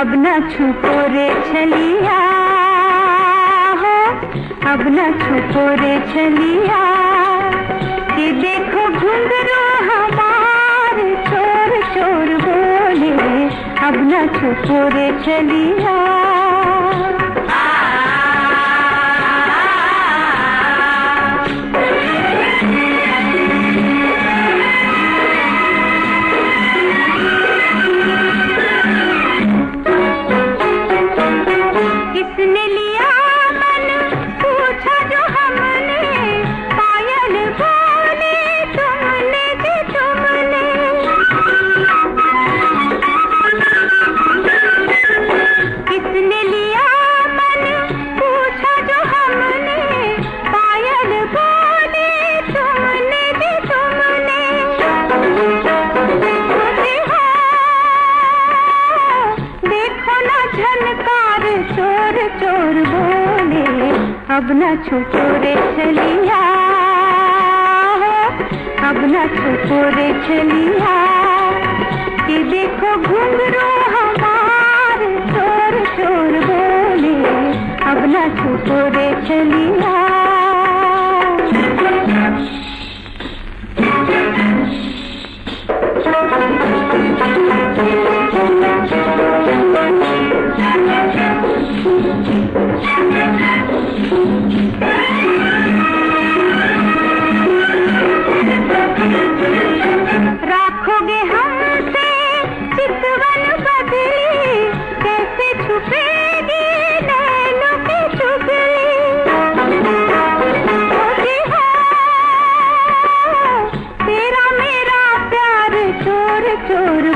अब न छुपो रे छलिया अब न छुपो रे छलिया कि देखो अब न चली रे अब न छुपो रे चलिया अब न छुपो रे चलिया कि देखो घुंघरू हमारे चोर चोर बोले, अब न छुपो रे छलिया राखोगे हमसे चितवन बदली कैसे तेरा मेरा प्यार चोर चोर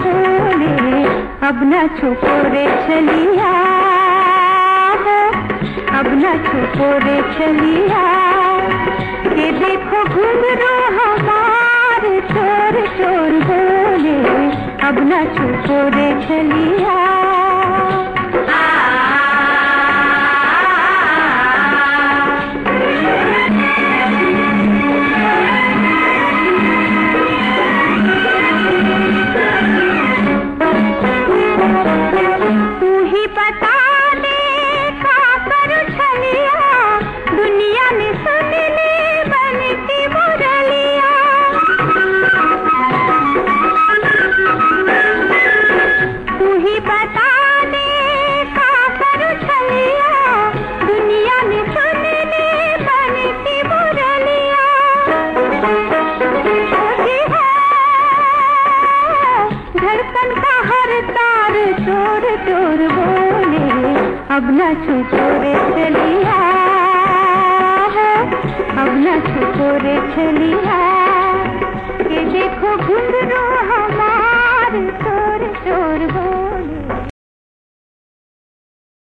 अब न छुपो रे छलिया। हो अब न छुपो रे छलिया। कि देखो घुंघरू हमारे अब न छुपो रे छलिया। धड़कन का हर तार चोर चोर बोले, अब न छुछो रे चलिया अब न छुछो रे चलिया